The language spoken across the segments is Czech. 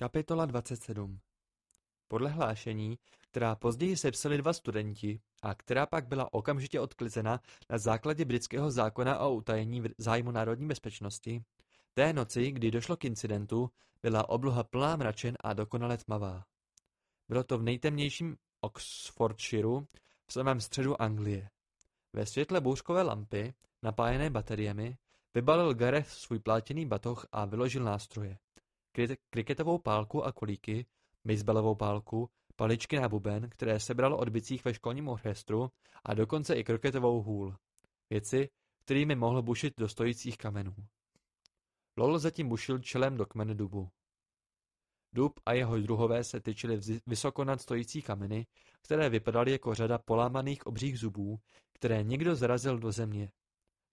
Kapitola 27 Podle hlášení, která později sepsali dva studenti a která pak byla okamžitě odklizena na základě britského zákona o utajení zájmu národní bezpečnosti, té noci, kdy došlo k incidentu, byla obloha plná mračen a dokonale tmavá. Bylo to v nejtemnějším Oxfordshireu v samém středu Anglie. Ve světle bouřkové lampy, napájené bateriemi, vybalil Gareth svůj plátěný batoh a vyložil nástroje kriketovou pálku a kolíky, baseballovou pálku, paličky na buben, které sebral od bicích ve školním orchestru a dokonce i kroketovou hůl. Věci, kterými mohl bušit do stojících kamenů. Lol zatím bušil čelem do kmene dubu. Dub a jeho druhové se tyčily vysoko nad stojící kameny, které vypadaly jako řada polámaných obřích zubů, které někdo zarazil do země.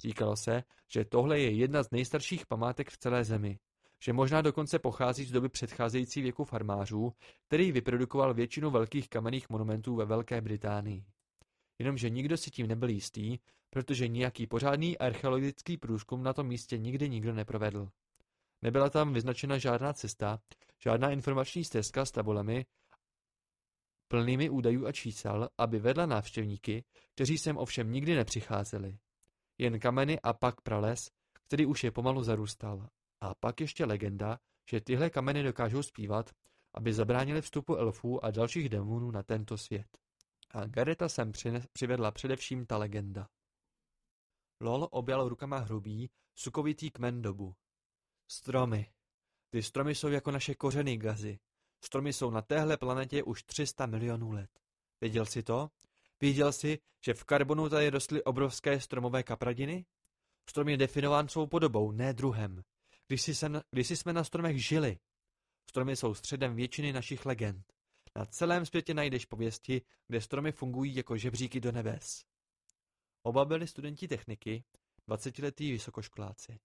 Říkalo se, že tohle je jedna z nejstarších památek v celé zemi že možná dokonce pochází z doby předcházející věku farmářů, který vyprodukoval většinu velkých kamenných monumentů ve Velké Británii. Jenomže nikdo si tím nebyl jistý, protože nějaký pořádný archeologický průzkum na tom místě nikdy nikdo neprovedl. Nebyla tam vyznačena žádná cesta, žádná informační stezka s tabulemi, plnými údajů a čísel, aby vedla návštěvníky, kteří sem ovšem nikdy nepřicházeli. Jen kameny a pak prales, který už je pomalu zarůstal, a pak ještě legenda, že tyhle kameny dokážou zpívat, aby zabránili vstupu elfů a dalších démonů na tento svět. A Gareta sem přivedla především ta legenda. Lol objal rukama hrubý, sukovitý kmen dobu. Stromy. Ty stromy jsou jako naše kořeny gazy. Stromy jsou na téhle planetě už 300 milionů let. Věděl jsi to? Věděl jsi, že v karbonu tady rostly obrovské stromové kapradiny? Strom je definován svou podobou, ne druhem. Když, si sem, když si jsme na stromech žili. Stromy jsou středem většiny našich legend. Na celém světě najdeš pověsti, kde stromy fungují jako žebříky do nebes. Oba byli studenti techniky, dvacetiletí vysokoškoláci.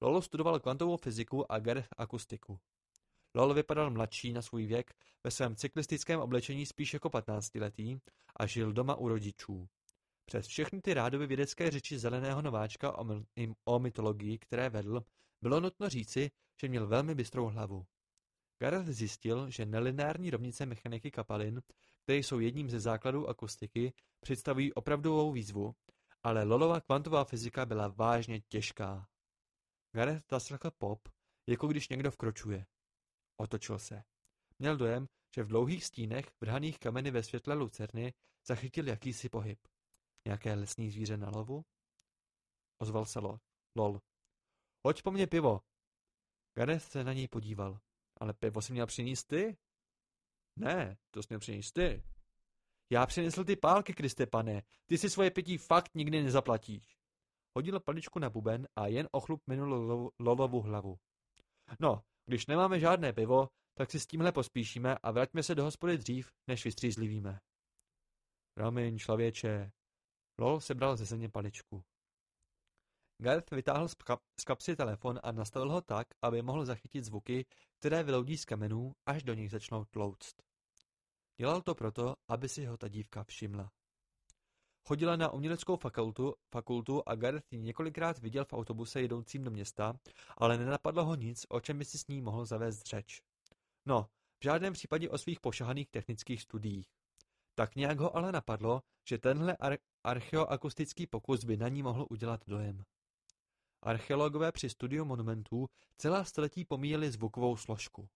Lolo studoval kvantovou fyziku a Gareth akustiku. Lolo vypadal mladší na svůj věk ve svém cyklistickém oblečení spíš jako patnáctiletý a žil doma u rodičů. Přes všechny ty rádovy vědecké řeči zeleného nováčka o, o mytologii, které vedl, bylo nutno říci, že měl velmi bystrou hlavu. Gareth zjistil, že nelineární rovnice mechaniky kapalin, které jsou jedním ze základů akustiky, představují opravdovou výzvu, ale Lolova kvantová fyzika byla vážně těžká. Gareth zaslechl pop, jako když někdo vkročuje. Otočil se. Měl dojem, že v dlouhých stínech, vrhaných kameny ve světle lucerny, zachytil jakýsi pohyb. Nějaké lesní zvíře na lovu? Ozval se Lol. Hoď po mně pivo. Gareth se na něj podíval. Ale pivo si měl přinést ty? Ne, to jsi měl přinést ty. Já přinesl ty pálky, Kriste pane. Ty si svoje pití fakt nikdy nezaplatíš. Hodil paličku na buben a jen ochlup minul Lolovu hlavu. No, když nemáme žádné pivo, tak si s tímhle pospíšíme a vraťme se do hospody dřív, než vystřízlivíme. Promiň, člověče. Lol sebral ze země paličku. Gareth vytáhl z kapsy telefon a nastavil ho tak, aby mohl zachytit zvuky, které vyloudí z kamenů, až do nich začnou tlouct. Dělal to proto, aby si ho ta dívka všimla. Chodila na uměleckou fakultu, fakultu a Gareth ji několikrát viděl v autobuse jedoucím do města, ale nenapadlo ho nic, o čem by si s ní mohl zavést řeč. No, v žádném případě o svých pošahaných technických studiích. Tak nějak ho ale napadlo, že tenhle ar- archeoakustický pokus by na ní mohl udělat dojem. Archeologové při studiu monumentů celá století pomíjeli zvukovou složku.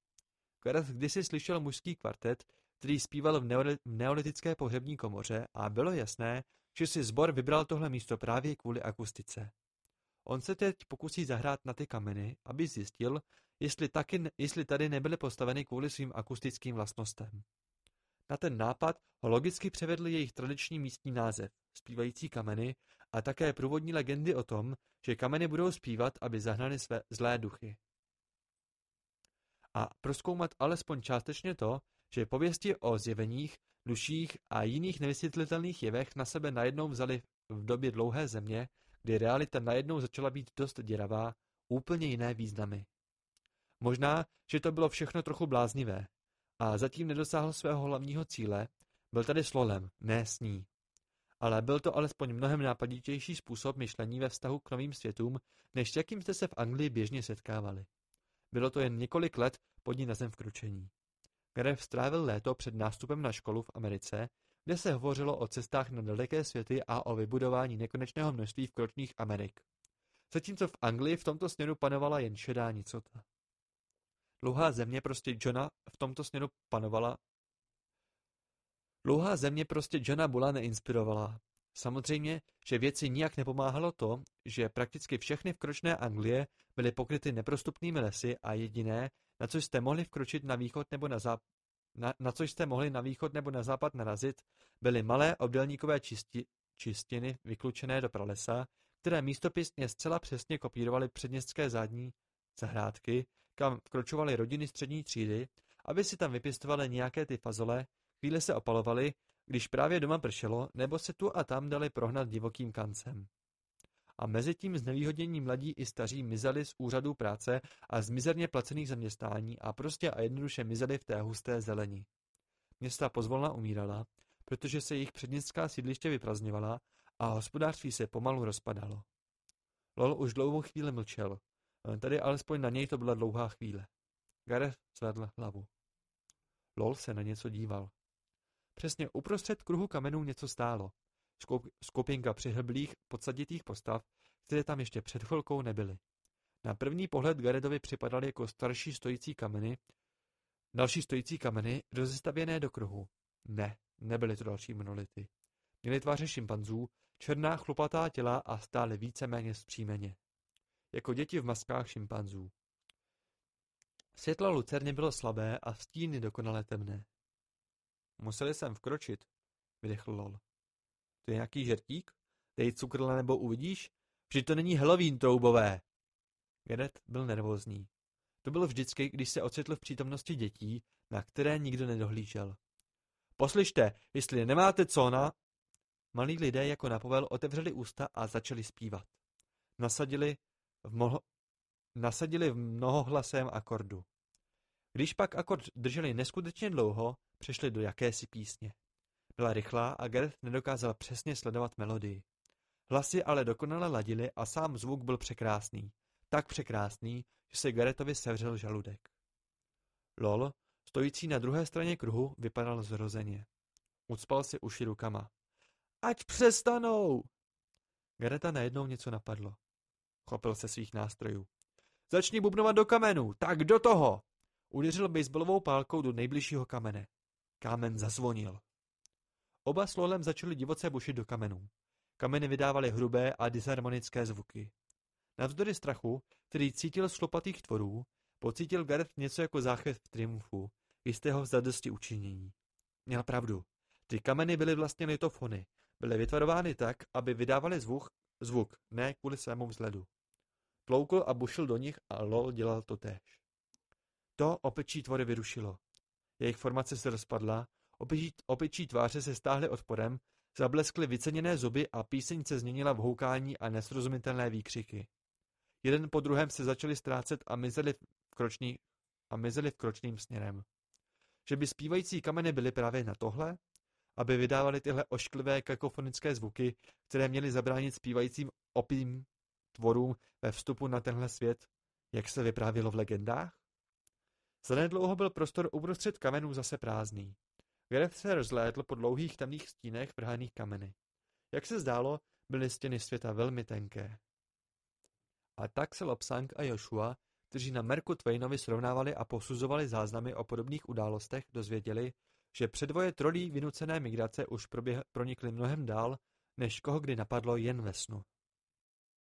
Gareth kdysi slyšel mužský kvartet, který zpíval v neolitické pohřební komoře a bylo jasné, že si zbor vybral tohle místo právě kvůli akustice. On se teď pokusí zahrát na ty kameny, aby zjistil, jestli, taky, jestli tady nebyly postaveny kvůli svým akustickým vlastnostem. Na ten nápad ho logicky převedl jejich tradiční místní název, zpívající kameny, a také průvodní legendy o tom, že kameny budou zpívat, aby zahnali své zlé duchy. A proskoumat alespoň částečně to, že pověsti o zjeveních, duších a jiných nevysvětlitelných jevech na sebe najednou vzali v době dlouhé země, kdy realita najednou začala být dost děravá, úplně jiné významy. Možná, že to bylo všechno trochu bláznivé, a zatím nedosáhl svého hlavního cíle, byl tady slolem, ne s ní. Ale byl to alespoň mnohem nápaditější způsob myšlení ve vztahu k novým světům, než jakým jste se v Anglii běžně setkávali. Bylo to jen několik let pod ní na zem vkročení. Gareth strávil léto před nástupem na školu v Americe, kde se hovořilo o cestách na daleké světy a o vybudování nekonečného množství vkročných Amerik. Zatímco v Anglii v tomto směru panovala jen šedá nicota. Dlouhá země prostě Johna v tomto směru panovala Dlouhá země prostě Johna Bulla neinspirovala. Samozřejmě, že věci nijak nepomáhalo to, že prakticky všechny vkročné Anglie byly pokryty neprostupnými lesy a jediné, na co jste mohli vkročit na východ nebo na, záp- na, na co jste mohli na východ nebo na západ narazit, byly malé obdelníkové čisti, čistiny vyklučené do pralesa, které místopisně zcela přesně kopírovaly předměstské zadní zahrádky, kam vkročovaly rodiny střední třídy, aby si tam vypěstovali nějaké ty fazole, chvíli se opalovali, když právě doma pršelo, nebo se tu a tam dali prohnat divokým kancem. A mezi tím znevýhodnění mladí i staří mizeli z úřadů práce a z mizerně placených zaměstnání a prostě a jednoduše mizeli v té husté zeleni. Města pozvolna umírala, protože se jejich předměstská sídliště vyprazňovala a hospodářství se pomalu rozpadalo. Lol už dlouhou chvíli mlčel. Tady alespoň na něj to byla dlouhá chvíle. Gareth zvedl hlavu. Lol se na něco díval. Přesně uprostřed kruhu kamenů něco stálo. Skupinka přihlblých, podsaditých postav, které tam ještě před chvilkou nebyly. Na první pohled Garedovi připadaly jako starší stojící kameny, další stojící kameny, rozestavěné do kruhu. Ne, nebyly to další monolity. Měly tváře šimpanzů, černá chlupatá těla a stále víceméně zpřímeně. Jako děti v maskách šimpanzů. Světlo lucerny bylo slabé a stíny dokonale temné. Museli jsem vkročit, vydechl Lol. To je nějaký žertík? Dej cukrle nebo uvidíš? Vždyť to není Halloween, troubové. Gedet byl nervózní. To bylo vždycky, když se ocitl v přítomnosti dětí, na které nikdo nedohlížel. Poslyšte, jestli nemáte co na... Malí lidé jako napovel otevřeli ústa a začali zpívat. Nasadili v, moho... Nasadili v mnohohlasém akordu. Když pak akord drželi neskutečně dlouho, přešli do jakési písně. Byla rychlá a Gareth nedokázal přesně sledovat melodii. Hlasy ale dokonale ladily a sám zvuk byl překrásný. Tak překrásný, že se Garethovi sevřel žaludek. Lol, stojící na druhé straně kruhu, vypadal zrozeně. Ucpal si uši rukama. Ať přestanou! Gareta najednou něco napadlo. Chopil se svých nástrojů. Začni bubnovat do kamenu, tak do toho! Udeřil baseballovou pálkou do nejbližšího kamene. Kámen zazvonil. Oba s Lolem začali divoce bušit do kamenů. Kameny vydávaly hrubé a disharmonické zvuky. Navzdory strachu, který cítil z tvorů, pocítil Gareth něco jako záchvěv triumfu, jistého zadosti učinění. Měl pravdu. Ty kameny byly vlastně litofony. Byly vytvarovány tak, aby vydávaly zvuk, zvuk, ne kvůli svému vzhledu. Tloukl a bušil do nich a Lol dělal to též. To opečí tvory vyrušilo. Jejich formace se rozpadla, opičí, opičí tváře se stáhly odporem, zableskly vyceněné zuby a píseň se změnila v houkání a nesrozumitelné výkřiky. Jeden po druhém se začali ztrácet a mizeli v, kroční, a mizeli v kročným směrem. Že by zpívající kameny byly právě na tohle? Aby vydávali tyhle ošklivé kakofonické zvuky, které měly zabránit zpívajícím opím tvorům ve vstupu na tenhle svět, jak se vyprávělo v legendách? Zanedlouho byl prostor uprostřed kamenů zase prázdný. Gareth se rozlétl po dlouhých temných stínech vrhaných kameny. Jak se zdálo, byly stěny světa velmi tenké. A tak se Lopsang a Joshua, kteří na Merku Twainovi srovnávali a posuzovali záznamy o podobných událostech, dozvěděli, že předvoje trolí vynucené migrace už proběh- pronikly mnohem dál, než koho kdy napadlo jen ve snu.